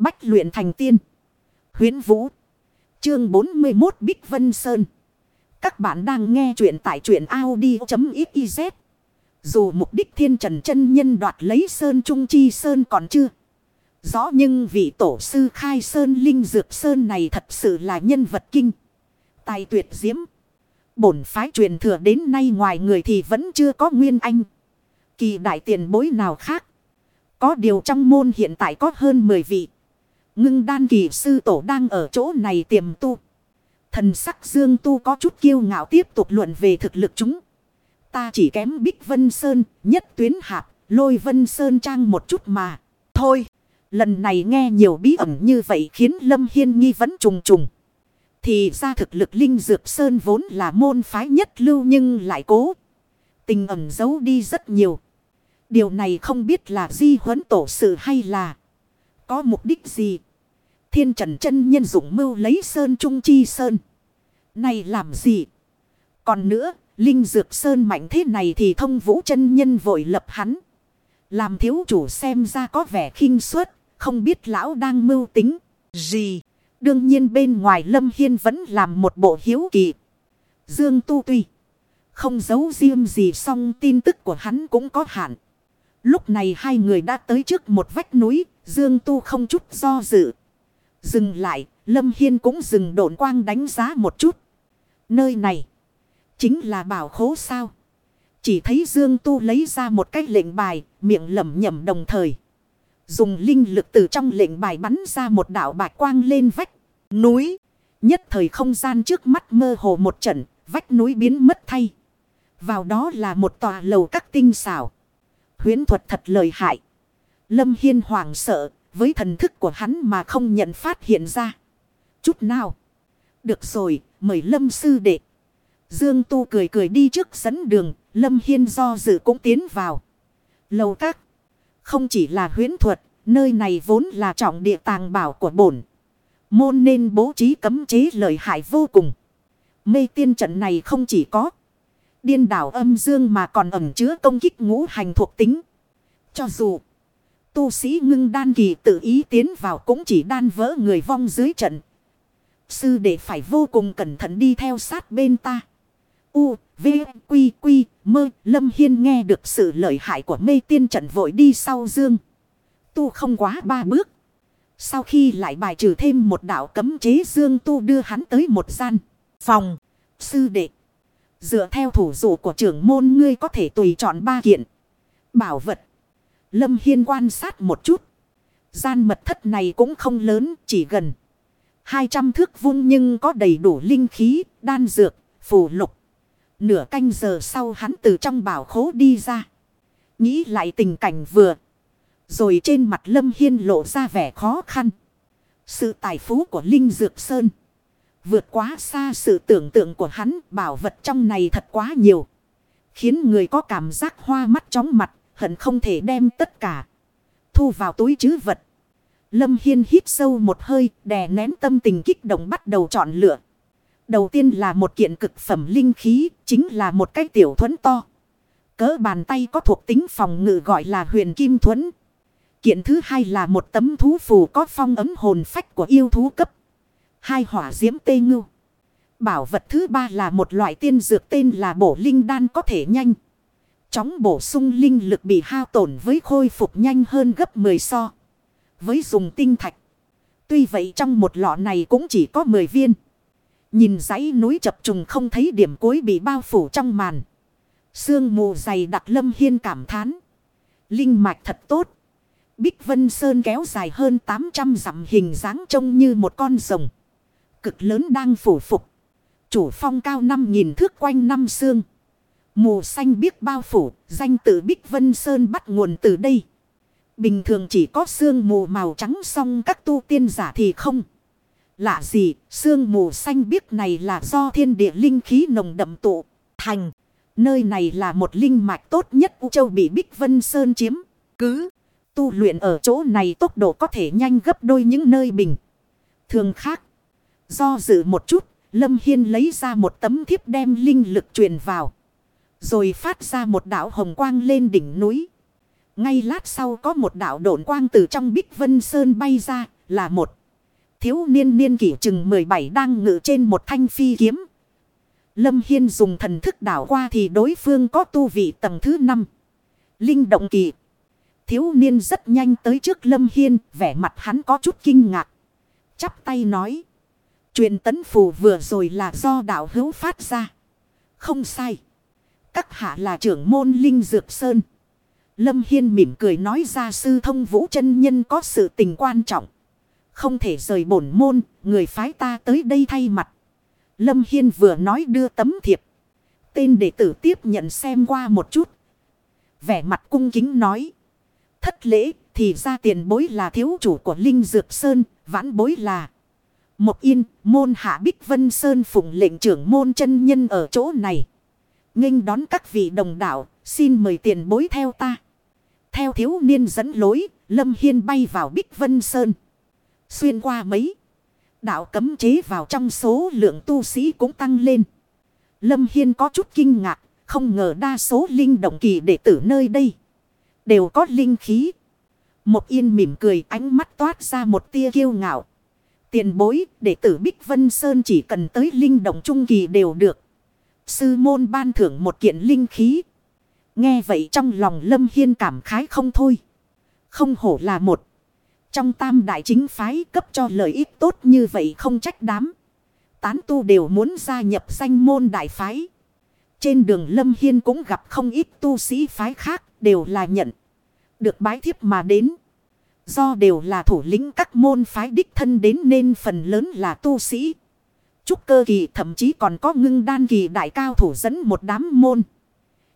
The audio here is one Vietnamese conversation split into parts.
Bách luyện thành tiên. Huyến Vũ. Chương 41 Bích Vân Sơn. Các bạn đang nghe truyện tại truyện Audi.xyz. Dù mục đích thiên trần chân nhân đoạt lấy Sơn Trung Chi Sơn còn chưa. Rõ nhưng vị tổ sư khai Sơn Linh Dược Sơn này thật sự là nhân vật kinh. Tài tuyệt diễm. Bổn phái truyền thừa đến nay ngoài người thì vẫn chưa có nguyên anh. Kỳ đại tiền bối nào khác. Có điều trong môn hiện tại có hơn 10 vị. Ngưng đan kỳ sư tổ đang ở chỗ này tiềm tu. Thần sắc dương tu có chút kiêu ngạo tiếp tục luận về thực lực chúng. Ta chỉ kém Bích Vân Sơn, nhất tuyến hạp, lôi Vân Sơn trang một chút mà. Thôi, lần này nghe nhiều bí ẩn như vậy khiến Lâm Hiên nghi vấn trùng trùng. Thì ra thực lực Linh Dược Sơn vốn là môn phái nhất lưu nhưng lại cố. Tình ẩn giấu đi rất nhiều. Điều này không biết là di huấn tổ sự hay là có mục đích gì. Thiên trần chân nhân dụng mưu lấy Sơn Trung Chi Sơn. Này làm gì? Còn nữa, Linh Dược Sơn mạnh thế này thì thông vũ chân nhân vội lập hắn. Làm thiếu chủ xem ra có vẻ khinh suất, không biết lão đang mưu tính gì. Đương nhiên bên ngoài Lâm Hiên vẫn làm một bộ hiếu kỳ. Dương Tu Tuy. Không giấu riêng gì song tin tức của hắn cũng có hạn. Lúc này hai người đã tới trước một vách núi. Dương Tu không chút do dự. Dừng lại. Lâm Hiên cũng dừng độn quang đánh giá một chút. Nơi này. Chính là bảo khố sao. Chỉ thấy Dương Tu lấy ra một cái lệnh bài. Miệng lẩm nhẩm đồng thời. Dùng linh lực từ trong lệnh bài bắn ra một đạo bạch quang lên vách núi. Nhất thời không gian trước mắt mơ hồ một trận, vách núi biến mất thay. Vào đó là một tòa lầu các tinh xảo. Huyến thuật thật lời hại. Lâm Hiên hoàng sợ, với thần thức của hắn mà không nhận phát hiện ra. Chút nào. Được rồi, mời Lâm sư đệ. Dương Tu cười cười đi trước dẫn đường, Lâm Hiên do dự cũng tiến vào. Lầu các. Không chỉ là huyến thuật, nơi này vốn là trọng địa tàng bảo của bổn. Môn nên bố trí cấm chế lợi hại vô cùng. Mê tiên trận này không chỉ có điên đảo âm dương mà còn ẩm chứa công kích ngũ hành thuộc tính. Cho dù tu sĩ ngưng đan kỳ tự ý tiến vào cũng chỉ đan vỡ người vong dưới trận. Sư đệ phải vô cùng cẩn thận đi theo sát bên ta. U, V, Quy, Quy, Mơ, Lâm Hiên nghe được sự lợi hại của mê tiên trận vội đi sau dương. Tu không quá ba bước. Sau khi lại bài trừ thêm một đạo cấm chế dương tu đưa hắn tới một gian. Phòng. Sư đệ. Dựa theo thủ dụ của trưởng môn ngươi có thể tùy chọn ba kiện. Bảo vật. Lâm Hiên quan sát một chút. Gian mật thất này cũng không lớn, chỉ gần. 200 thước vuông nhưng có đầy đủ linh khí, đan dược, phù lục. Nửa canh giờ sau hắn từ trong bảo khố đi ra. Nghĩ lại tình cảnh vừa. Rồi trên mặt Lâm Hiên lộ ra vẻ khó khăn. Sự tài phú của Linh Dược Sơn. Vượt quá xa sự tưởng tượng của hắn. Bảo vật trong này thật quá nhiều. Khiến người có cảm giác hoa mắt chóng mặt. Hận không thể đem tất cả. Thu vào túi chứ vật. Lâm Hiên hít sâu một hơi. Đè nén tâm tình kích động bắt đầu chọn lựa. Đầu tiên là một kiện cực phẩm linh khí. Chính là một cái tiểu thuẫn to. Cỡ bàn tay có thuộc tính phòng ngự gọi là huyền kim thuẫn. Kiện thứ hai là một tấm thú phù có phong ấm hồn phách của yêu thú cấp. Hai hỏa diễm tê ngưu. Bảo vật thứ ba là một loại tiên dược tên là bổ linh đan có thể nhanh. Chóng bổ sung linh lực bị hao tổn với khôi phục nhanh hơn gấp 10 so. Với dùng tinh thạch. Tuy vậy trong một lọ này cũng chỉ có 10 viên. Nhìn dãy núi chập trùng không thấy điểm cuối bị bao phủ trong màn. Sương mù dày đặc lâm hiên cảm thán. Linh mạch thật tốt. Bích Vân Sơn kéo dài hơn 800 dặm hình dáng trông như một con rồng. Cực lớn đang phủ phục. Chủ phong cao 5.000 thước quanh năm xương. Mù xanh biết bao phủ, danh tự Bích Vân Sơn bắt nguồn từ đây. Bình thường chỉ có xương mù màu trắng song các tu tiên giả thì không. Lạ gì, xương mù xanh biếc này là do thiên địa linh khí nồng đậm tụ, thành. Nơi này là một linh mạch tốt nhất U Châu bị Bích Vân Sơn chiếm. Cứ tu luyện ở chỗ này tốc độ có thể nhanh gấp đôi những nơi bình. Thường khác. Do dự một chút, Lâm Hiên lấy ra một tấm thiếp đem linh lực truyền vào. Rồi phát ra một đạo hồng quang lên đỉnh núi. Ngay lát sau có một đạo độn quang từ trong bích vân sơn bay ra, là một. Thiếu niên niên kỷ chừng 17 đang ngự trên một thanh phi kiếm. Lâm Hiên dùng thần thức đảo qua thì đối phương có tu vị tầng thứ 5. Linh động kỳ. Thiếu niên rất nhanh tới trước Lâm Hiên, vẻ mặt hắn có chút kinh ngạc. Chắp tay nói. truyền tấn phù vừa rồi là do đạo hữu phát ra. Không sai. Các hạ là trưởng môn Linh Dược Sơn. Lâm Hiên mỉm cười nói ra sư thông vũ chân nhân có sự tình quan trọng. Không thể rời bổn môn, người phái ta tới đây thay mặt. Lâm Hiên vừa nói đưa tấm thiệp. Tên đệ tử tiếp nhận xem qua một chút. Vẻ mặt cung kính nói. Thất lễ thì ra tiền bối là thiếu chủ của Linh Dược Sơn, vãn bối là. Một yên, môn hạ Bích Vân Sơn phụng lệnh trưởng môn chân nhân ở chỗ này nghênh đón các vị đồng đạo, xin mời tiền bối theo ta. Theo thiếu niên dẫn lối, Lâm Hiên bay vào Bích Vân Sơn. Xuyên qua mấy. Đạo cấm chế vào trong số lượng tu sĩ cũng tăng lên. Lâm Hiên có chút kinh ngạc, không ngờ đa số linh động kỳ đệ tử nơi đây. Đều có linh khí. Một yên mỉm cười ánh mắt toát ra một tia kiêu ngạo. Tiền bối, đệ tử Bích Vân Sơn chỉ cần tới linh động trung kỳ đều được. Sư môn ban thưởng một kiện linh khí. Nghe vậy trong lòng Lâm Hiên cảm khái không thôi. Không hổ là một. Trong tam đại chính phái cấp cho lợi ích tốt như vậy không trách đám. Tán tu đều muốn gia nhập danh môn đại phái. Trên đường Lâm Hiên cũng gặp không ít tu sĩ phái khác đều là nhận. Được bái thiếp mà đến. Do đều là thủ lĩnh các môn phái đích thân đến nên phần lớn là tu sĩ. Trúc cơ kỳ thậm chí còn có ngưng đan kỳ đại cao thủ dẫn một đám môn.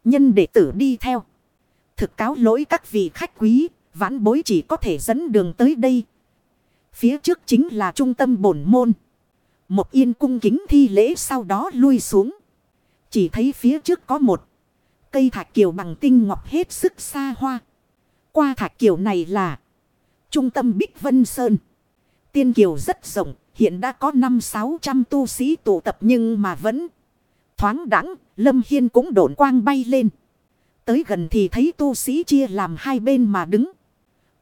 Nhân đệ tử đi theo. Thực cáo lỗi các vị khách quý, vãn bối chỉ có thể dẫn đường tới đây. Phía trước chính là trung tâm bổn môn. Một yên cung kính thi lễ sau đó lui xuống. Chỉ thấy phía trước có một cây thạch kiều bằng tinh ngọc hết sức xa hoa. Qua thạch kiều này là trung tâm Bích Vân Sơn. Tiên kiều rất rộng, hiện đã có 5-600 tu sĩ tụ tập nhưng mà vẫn thoáng đẳng, Lâm Hiên cũng đổn quang bay lên. Tới gần thì thấy tu sĩ chia làm hai bên mà đứng.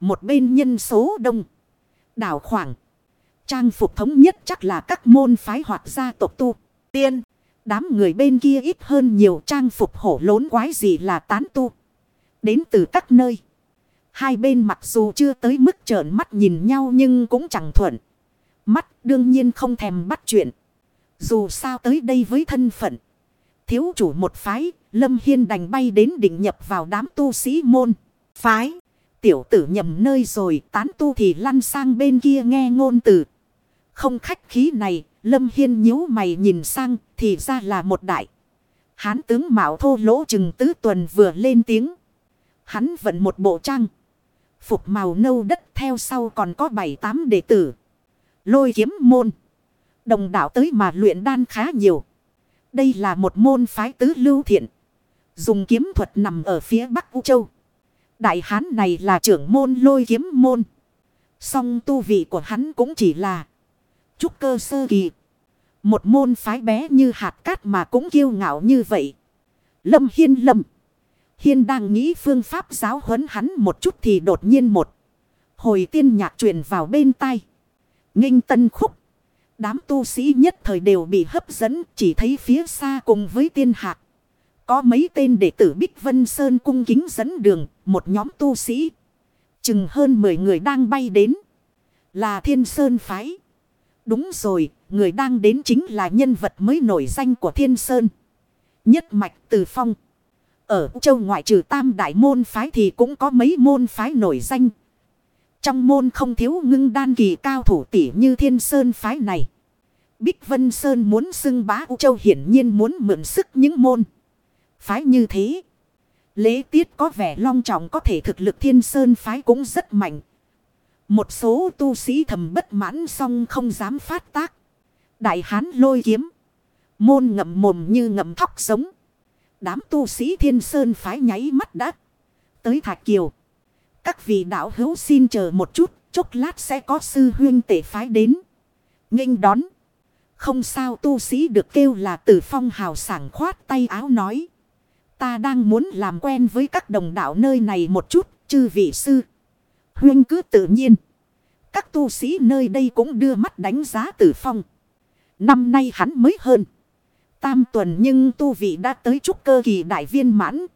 Một bên nhân số đông. Đảo khoảng. Trang phục thống nhất chắc là các môn phái hoặc gia tộc tu. Tiên. Đám người bên kia ít hơn nhiều trang phục hổ lốn quái gì là tán tu. Đến từ các nơi. Hai bên mặc dù chưa tới mức trợn mắt nhìn nhau nhưng cũng chẳng thuận. Mắt đương nhiên không thèm bắt chuyện. Dù sao tới đây với thân phận. Thiếu chủ một phái, Lâm Hiên đành bay đến định nhập vào đám tu sĩ môn. Phái, tiểu tử nhầm nơi rồi, tán tu thì lăn sang bên kia nghe ngôn từ. Không khách khí này, Lâm Hiên nhíu mày nhìn sang, thì ra là một đại. Hán tướng Mạo Thô lỗ chừng tứ tuần vừa lên tiếng. Hắn vận một bộ trang. Phục màu nâu đất theo sau còn có bảy tám đệ tử. Lôi kiếm môn. Đồng đạo tới mà luyện đan khá nhiều. Đây là một môn phái tứ lưu thiện. Dùng kiếm thuật nằm ở phía bắc U Châu. Đại hán này là trưởng môn lôi kiếm môn. Song tu vị của hắn cũng chỉ là trúc cơ sơ kỳ. Một môn phái bé như hạt cát mà cũng kiêu ngạo như vậy. Lâm Hiên Lâm. Hiên đang nghĩ phương pháp giáo huấn hắn một chút thì đột nhiên một. Hồi tiên nhạc truyền vào bên tai. Nghinh tân khúc. Đám tu sĩ nhất thời đều bị hấp dẫn chỉ thấy phía xa cùng với tiên hạc. Có mấy tên đệ tử Bích Vân Sơn cung kính dẫn đường, một nhóm tu sĩ. Chừng hơn 10 người đang bay đến. Là Thiên Sơn Phái. Đúng rồi, người đang đến chính là nhân vật mới nổi danh của Thiên Sơn. Nhất mạch từ phong. Ở châu ngoại trừ tam đại môn phái thì cũng có mấy môn phái nổi danh. Trong môn không thiếu ngưng đan kỳ cao thủ tỷ như Thiên Sơn phái này. Bích Vân Sơn muốn xưng bá U Châu hiển nhiên muốn mượn sức những môn. Phái như thế. Lễ tiết có vẻ long trọng, có thể thực lực Thiên Sơn phái cũng rất mạnh. Một số tu sĩ thầm bất mãn song không dám phát tác. Đại hán lôi kiếm. Môn ngậm mồm như ngậm thóc sống. Đám tu sĩ thiên sơn phái nháy mắt đã. Tới Thạch Kiều. Các vị đạo hữu xin chờ một chút. Chốc lát sẽ có sư huyên tể phái đến. nghênh đón. Không sao, tu sĩ được kêu là tử phong hào sảng khoát tay áo nói. Ta đang muốn làm quen với các đồng đạo nơi này một chút. Chư vị sư. Huyên cứ tự nhiên. Các tu sĩ nơi đây cũng đưa mắt đánh giá tử phong. Năm nay hắn mới hơn. Tam tuần nhưng tu vị đã tới trúc cơ kỳ đại viên mãn.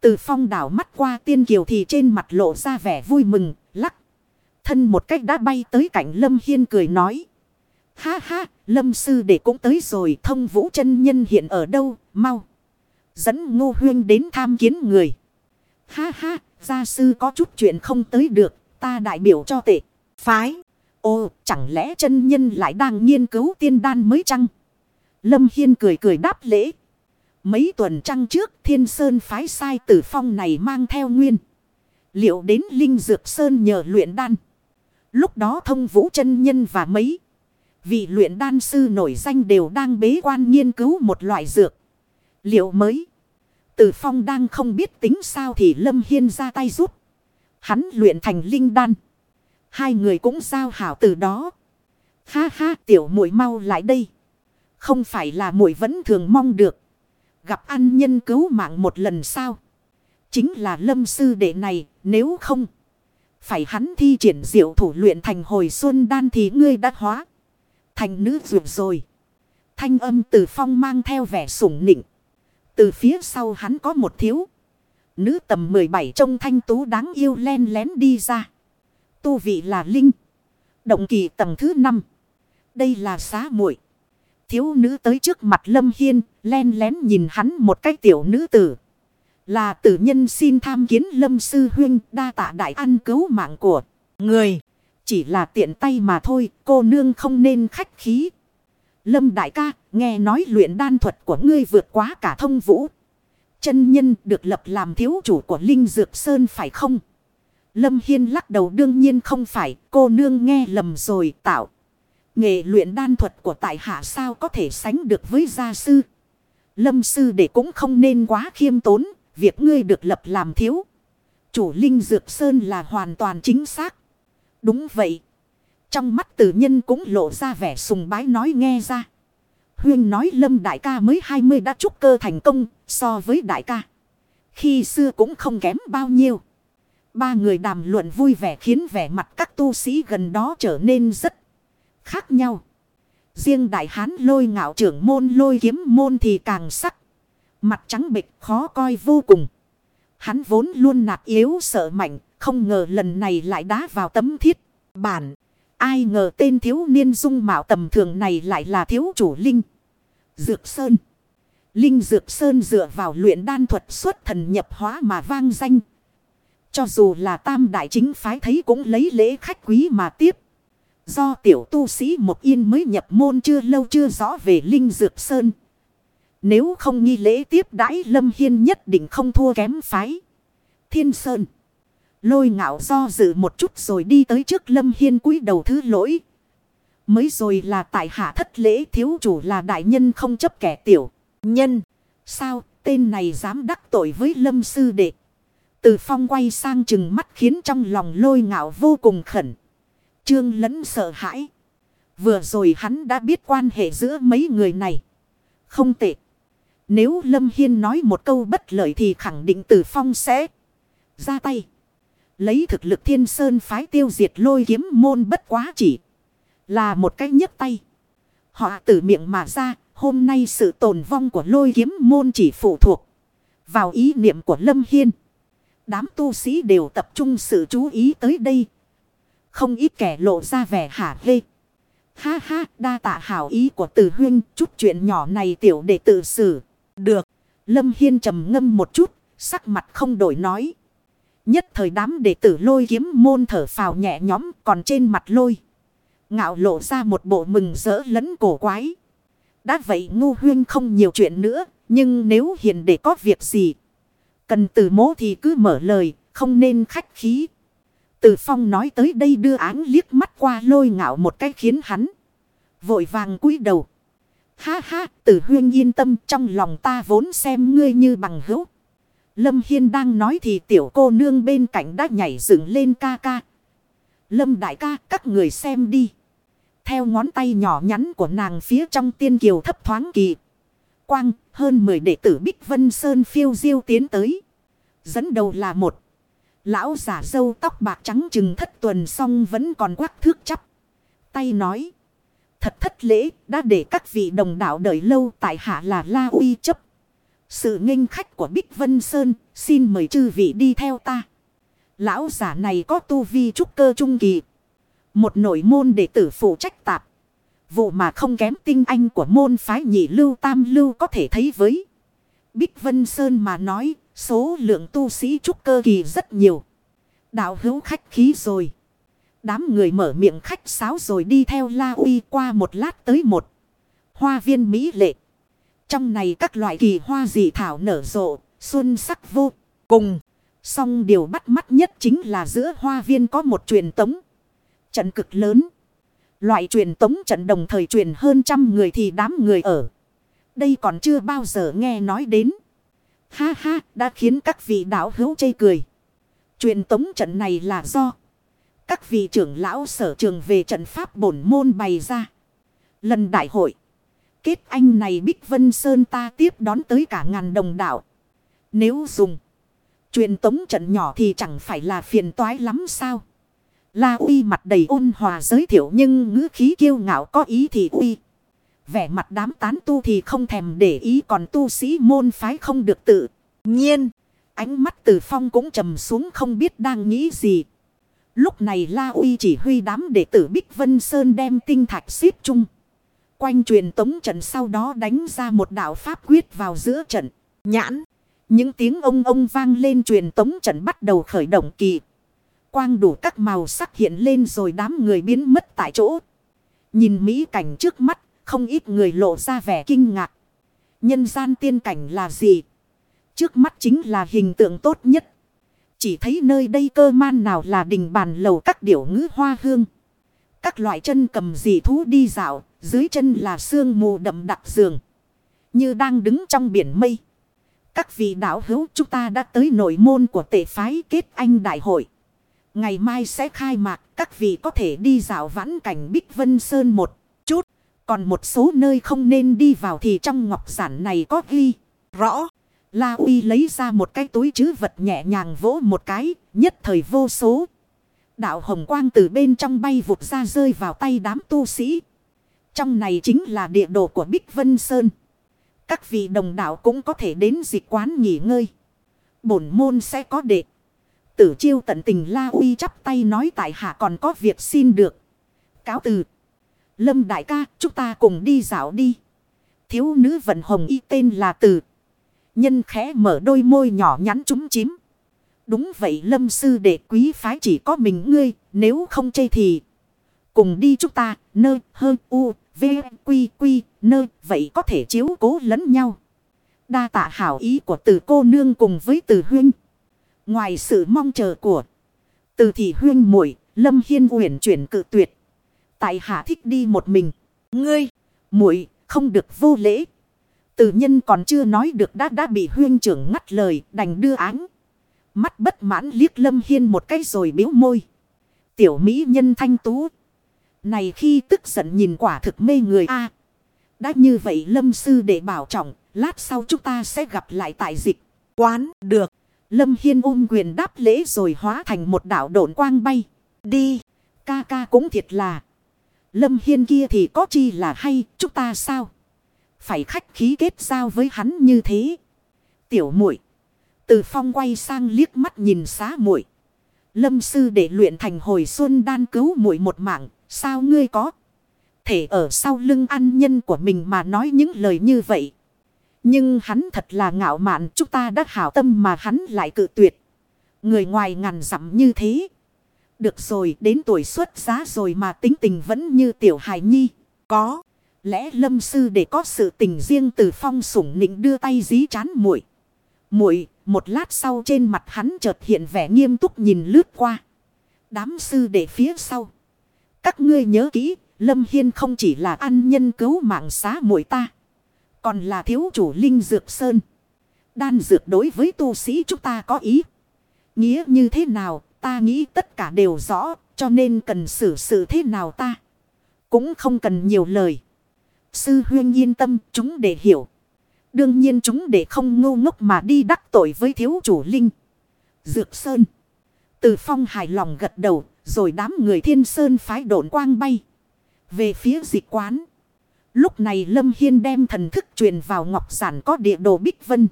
Từ phong đảo mắt qua tiên kiều thì trên mặt lộ ra vẻ vui mừng, lắc. Thân một cách đã bay tới cạnh Lâm Hiên cười nói. Ha ha, Lâm sư đệ cũng tới rồi, thông vũ chân nhân hiện ở đâu, mau. Dẫn ngô huyên đến tham kiến người. Ha ha, gia sư có chút chuyện không tới được, ta đại biểu cho tệ. Phái. Ô, chẳng lẽ chân nhân lại đang nghiên cứu tiên đan mới chăng? Lâm Hiên cười cười đáp lễ. Mấy tuần trăng trước thiên sơn phái sai tử phong này mang theo nguyên. Liệu đến Linh Dược Sơn nhờ luyện đan. Lúc đó thông vũ chân nhân và mấy. Vị luyện đan sư nổi danh đều đang bế quan nghiên cứu một loại dược. Liệu mới. Tử phong đang không biết tính sao thì Lâm Hiên ra tay giúp. Hắn luyện thành linh đan. Hai người cũng giao hảo từ đó. Ha ha, tiểu muội mau lại đây. Không phải là muội vẫn thường mong được. Gặp ăn nhân cứu mạng một lần sao. Chính là lâm sư đệ này, nếu không. Phải hắn thi triển diệu thủ luyện thành hồi xuân đan thì ngươi đã hóa. Thành nữ dược rồi. Thanh âm từ phong mang theo vẻ sủng nịnh. Từ phía sau hắn có một thiếu. Nữ tầm 17 trông thanh tú đáng yêu len lén đi ra. Tu vị là Linh. Động kỳ tầng thứ 5. Đây là xá muội Thiếu nữ tới trước mặt Lâm Hiên, len lén nhìn hắn một cái tiểu nữ tử. Là tử nhân xin tham kiến Lâm Sư Huyên đa tạ đại ăn cứu mạng của người. Chỉ là tiện tay mà thôi, cô nương không nên khách khí. Lâm đại ca, nghe nói luyện đan thuật của ngươi vượt quá cả thông vũ. Chân nhân được lập làm thiếu chủ của Linh Dược Sơn phải không? Lâm Hiên lắc đầu đương nhiên không phải, cô nương nghe lầm rồi tạo. Nghệ luyện đan thuật của tại hạ sao có thể sánh được với gia sư. Lâm sư để cũng không nên quá khiêm tốn, việc ngươi được lập làm thiếu. Chủ Linh Dược Sơn là hoàn toàn chính xác. Đúng vậy. Trong mắt tử nhân cũng lộ ra vẻ sùng bái nói nghe ra. Huyên nói Lâm đại ca mới 20 đã trúc cơ thành công so với đại ca. Khi xưa cũng không kém bao nhiêu. Ba người đàm luận vui vẻ khiến vẻ mặt các tu sĩ gần đó trở nên rất khác nhau. Riêng đại hán lôi ngạo trưởng môn lôi kiếm môn thì càng sắc. Mặt trắng bịch khó coi vô cùng. Hắn vốn luôn nạt yếu sợ mạnh, không ngờ lần này lại đá vào tấm thiết. Bản, ai ngờ tên thiếu niên dung mạo tầm thường này lại là thiếu chủ Linh. Dược Sơn. Linh Dược Sơn dựa vào luyện đan thuật xuất thần nhập hóa mà vang danh. Cho dù là tam đại chính phái thấy cũng lấy lễ khách quý mà tiếp. Do tiểu tu sĩ một yên mới nhập môn chưa lâu chưa rõ về Linh Dược Sơn. Nếu không nghi lễ tiếp đãi Lâm Hiên nhất định không thua kém phái. Thiên Sơn. Lôi ngạo do dự một chút rồi đi tới trước Lâm Hiên cúi đầu thứ lỗi. Mới rồi là tại hạ thất lễ thiếu chủ là đại nhân không chấp kẻ tiểu. Nhân. Sao, tên này dám đắc tội với Lâm Sư Đệ. Từ phong quay sang chừng mắt khiến trong lòng lôi ngạo vô cùng khẩn. Trương lẫn sợ hãi. Vừa rồi hắn đã biết quan hệ giữa mấy người này. Không tệ. Nếu Lâm Hiên nói một câu bất lợi thì khẳng định Tử Phong sẽ ra tay. Lấy thực lực thiên sơn phái tiêu diệt lôi kiếm môn bất quá chỉ là một cái nhấc tay. Họ từ miệng mà ra, hôm nay sự tồn vong của lôi kiếm môn chỉ phụ thuộc vào ý niệm của Lâm Hiên. Đám tu sĩ đều tập trung sự chú ý tới đây. Không ít kẻ lộ ra vẻ hả hê. Ha ha, đa tạ hảo ý của tử huyên, chút chuyện nhỏ này tiểu đệ tự xử. Được. Lâm Hiên trầm ngâm một chút, sắc mặt không đổi nói. Nhất thời đám đệ tử lôi kiếm môn thở phào nhẹ nhõm còn trên mặt lôi. Ngạo lộ ra một bộ mừng rỡ lẫn cổ quái. Đã vậy ngu huyên không nhiều chuyện nữa, nhưng nếu hiền để có việc gì. Cần từ mố thì cứ mở lời, không nên khách khí. Từ phong nói tới đây đưa áng liếc mắt qua lôi ngạo một cái khiến hắn. Vội vàng cúi đầu. Ha ha, tử huyên yên tâm trong lòng ta vốn xem ngươi như bằng hữu. Lâm Hiên đang nói thì tiểu cô nương bên cạnh đã nhảy dựng lên ca ca. Lâm đại ca các người xem đi. Theo ngón tay nhỏ nhắn của nàng phía trong tiên kiều thấp thoáng kỳ. Quang hơn 10 đệ tử Bích Vân Sơn phiêu diêu tiến tới. Dẫn đầu là một. Lão giả dâu tóc bạc trắng chừng thất tuần xong vẫn còn quắc thước chắp. Tay nói. Thật thất lễ, đã để các vị đồng đạo đợi lâu tại hạ là La Uy chấp. Sự nghênh khách của Bích Vân Sơn, xin mời chư vị đi theo ta. Lão giả này có tu vi trúc cơ trung kỳ. Một nội môn đệ tử phụ trách tạp. Vụ mà không kém tinh anh của môn phái nhị lưu tam lưu có thể thấy với. Bích Vân Sơn mà nói số lượng tu sĩ trúc cơ kỳ rất nhiều. Đạo hữu khách khí rồi. Đám người mở miệng khách sáo rồi đi theo La Uy qua một lát tới một. Hoa viên Mỹ lệ. Trong này các loại kỳ hoa dị thảo nở rộ, xuân sắc vô cùng. Song điều bắt mắt nhất chính là giữa hoa viên có một truyền tống. Trận cực lớn. Loại truyền tống trận đồng thời truyền hơn trăm người thì đám người ở. Đây còn chưa bao giờ nghe nói đến. Ha ha, đã khiến các vị đạo hữu chây cười. Truyền tống trận này là do các vị trưởng lão sở trường về trận pháp bổn môn bày ra. Lần đại hội, kết anh này Bích Vân Sơn ta tiếp đón tới cả ngàn đồng đạo. Nếu dùng truyền tống trận nhỏ thì chẳng phải là phiền toái lắm sao. La uy mặt đầy ôn hòa giới thiệu nhưng ngữ khí kiêu ngạo có ý thì uy. Vẻ mặt đám tán tu thì không thèm để ý còn tu sĩ môn phái không được tự nhiên. Ánh mắt từ phong cũng trầm xuống không biết đang nghĩ gì. Lúc này La Uy chỉ huy đám đệ tử Bích Vân Sơn đem tinh thạch xếp chung. Quanh truyền tống trận sau đó đánh ra một đạo pháp quyết vào giữa trận. Nhãn. Những tiếng ông ông vang lên truyền tống trận bắt đầu khởi động kỳ. Quang đủ các màu sắc hiện lên rồi đám người biến mất tại chỗ. Nhìn mỹ cảnh trước mắt, không ít người lộ ra vẻ kinh ngạc. Nhân gian tiên cảnh là gì? Trước mắt chính là hình tượng tốt nhất. Chỉ thấy nơi đây cơ man nào là đình bàn lầu các điểu ngữ hoa hương. Các loại chân cầm dị thú đi dạo, dưới chân là sương mù đậm đặc giường. Như đang đứng trong biển mây. Các vị đạo hữu chúng ta đã tới nội môn của tệ phái kết anh đại hội. Ngày mai sẽ khai mạc, các vị có thể đi dạo vãn cảnh Bích Vân Sơn một. Còn một số nơi không nên đi vào thì trong ngọc giản này có ghi rõ. La Uy lấy ra một cái túi chứ vật nhẹ nhàng vỗ một cái, nhất thời vô số. Đạo hồng quang từ bên trong bay vụt ra rơi vào tay đám tu sĩ. Trong này chính là địa đồ của Bích Vân Sơn. Các vị đồng đạo cũng có thể đến dịch quán nghỉ ngơi. Bổn môn sẽ có đệ. Tử chiêu tận tình La Uy chắp tay nói tại hạ còn có việc xin được. Cáo từ. Lâm đại ca chúng ta cùng đi dạo đi. Thiếu nữ vận hồng y tên là Từ. Nhân khẽ mở đôi môi nhỏ nhắn trúng chím. Đúng vậy lâm sư đệ quý phái chỉ có mình ngươi, nếu không chê thì. Cùng đi chúng ta, nơ, hơ, u, v, quy, quy, nơ, vậy có thể chiếu cố lẫn nhau. Đa tạ hảo ý của từ cô nương cùng với từ huynh. Ngoài sự mong chờ của từ thị huyên muội lâm hiên uyển chuyển cự tuyệt. Tại hạ thích đi một mình. Ngươi, muội không được vô lễ. Từ nhân còn chưa nói được đã đã bị huyên trưởng ngắt lời đành đưa áng. Mắt bất mãn liếc Lâm Hiên một cái rồi biếu môi. Tiểu mỹ nhân thanh tú. Này khi tức giận nhìn quả thực mê người a Đã như vậy Lâm Sư để bảo trọng. Lát sau chúng ta sẽ gặp lại tại dịch. Quán được. Lâm Hiên ôm quyền đáp lễ rồi hóa thành một đảo độn quang bay. Đi. Ca ca cũng thiệt là. Lâm Hiên kia thì có chi là hay. Chúng ta sao? Phải khách khí kết giao với hắn như thế. Tiểu muội Từ phong quay sang liếc mắt nhìn xá muội Lâm sư để luyện thành hồi xuân đan cứu muội một mạng. Sao ngươi có? Thể ở sau lưng ăn nhân của mình mà nói những lời như vậy. Nhưng hắn thật là ngạo mạn. Chúng ta đã hảo tâm mà hắn lại cự tuyệt. Người ngoài ngàn dặm như thế. Được rồi, đến tuổi xuất giá rồi mà tính tình vẫn như tiểu hài nhi. Có lẽ lâm sư để có sự tình riêng từ phong sủng nịnh đưa tay dí chán muội. Muội một lát sau trên mặt hắn chợt hiện vẻ nghiêm túc nhìn lướt qua. Đám sư để phía sau. Các ngươi nhớ kỹ lâm hiên không chỉ là ăn nhân cứu mạng xá muội ta còn là thiếu chủ linh dược sơn. Đan dược đối với tu sĩ chúng ta có ý nghĩa như thế nào ta nghĩ tất cả đều rõ cho nên cần xử sự thế nào ta cũng không cần nhiều lời Sư huyên yên tâm chúng để hiểu. Đương nhiên chúng để không ngu ngốc mà đi đắc tội với thiếu chủ linh. Dược Sơn. Từ phong hài lòng gật đầu, rồi đám người thiên sơn phái độn quang bay. Về phía dịch quán. Lúc này Lâm Hiên đem thần thức truyền vào ngọc giản có địa đồ Bích Vân.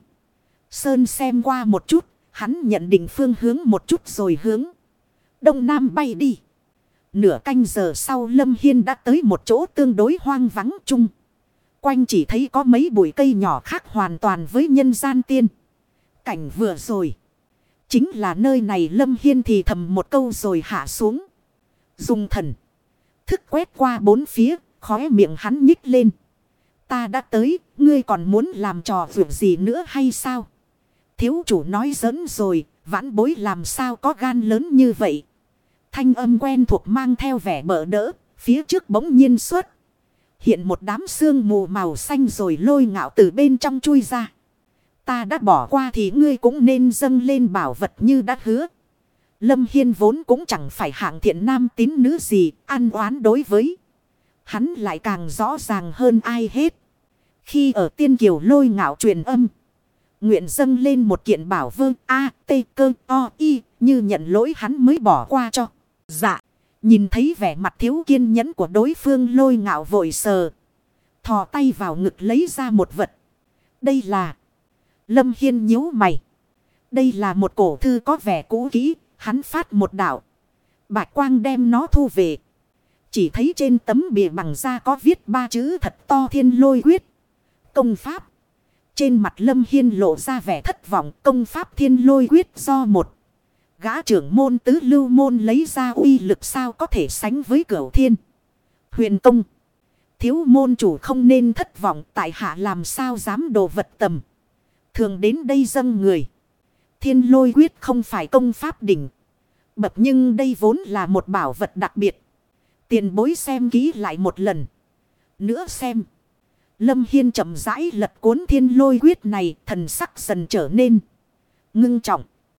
Sơn xem qua một chút, hắn nhận định phương hướng một chút rồi hướng. Đông Nam bay đi. Nửa canh giờ sau Lâm Hiên đã tới một chỗ tương đối hoang vắng chung. Quanh chỉ thấy có mấy bụi cây nhỏ khác hoàn toàn với nhân gian tiên. Cảnh vừa rồi. Chính là nơi này Lâm Hiên thì thầm một câu rồi hạ xuống. Dùng thần. Thức quét qua bốn phía, khóe miệng hắn nhích lên. Ta đã tới, ngươi còn muốn làm trò việc gì nữa hay sao? Thiếu chủ nói giỡn rồi, vãn bối làm sao có gan lớn như vậy. Thanh âm quen thuộc mang theo vẻ bỡ đỡ, phía trước bỗng nhiên xuất. Hiện một đám xương mù màu xanh rồi lôi ngạo từ bên trong chui ra. Ta đã bỏ qua thì ngươi cũng nên dâng lên bảo vật như đã hứa. Lâm Hiên vốn cũng chẳng phải hạng thiện nam tín nữ gì, ăn oán đối với. Hắn lại càng rõ ràng hơn ai hết. Khi ở tiên kiều lôi ngạo truyền âm. Nguyện dâng lên một kiện bảo vương A, T, cơ, O, Y, như nhận lỗi hắn mới bỏ qua cho. Dạ, nhìn thấy vẻ mặt thiếu kiên nhẫn của đối phương lôi ngạo vội sờ. Thò tay vào ngực lấy ra một vật. Đây là... Lâm Hiên nhíu mày. Đây là một cổ thư có vẻ cũ kỹ, hắn phát một đạo. Bạch quang đem nó thu về. Chỉ thấy trên tấm bìa bằng da có viết ba chữ thật to thiên lôi quyết. Công pháp. Trên mặt Lâm Hiên lộ ra vẻ thất vọng, công pháp thiên lôi quyết do một. Gã trưởng môn tứ lưu môn lấy ra uy lực sao có thể sánh với cửu thiên. Huyền công. Thiếu môn chủ không nên thất vọng, tại hạ làm sao dám đồ vật tầm. Thường đến đây dâng người. Thiên lôi quyết không phải công pháp đỉnh. Bập nhưng đây vốn là một bảo vật đặc biệt. Tiền bối xem kỹ lại một lần. Nữa xem. Lâm Hiên chậm rãi lật cuốn thiên lôi quyết này, thần sắc dần trở nên ngưng trọng.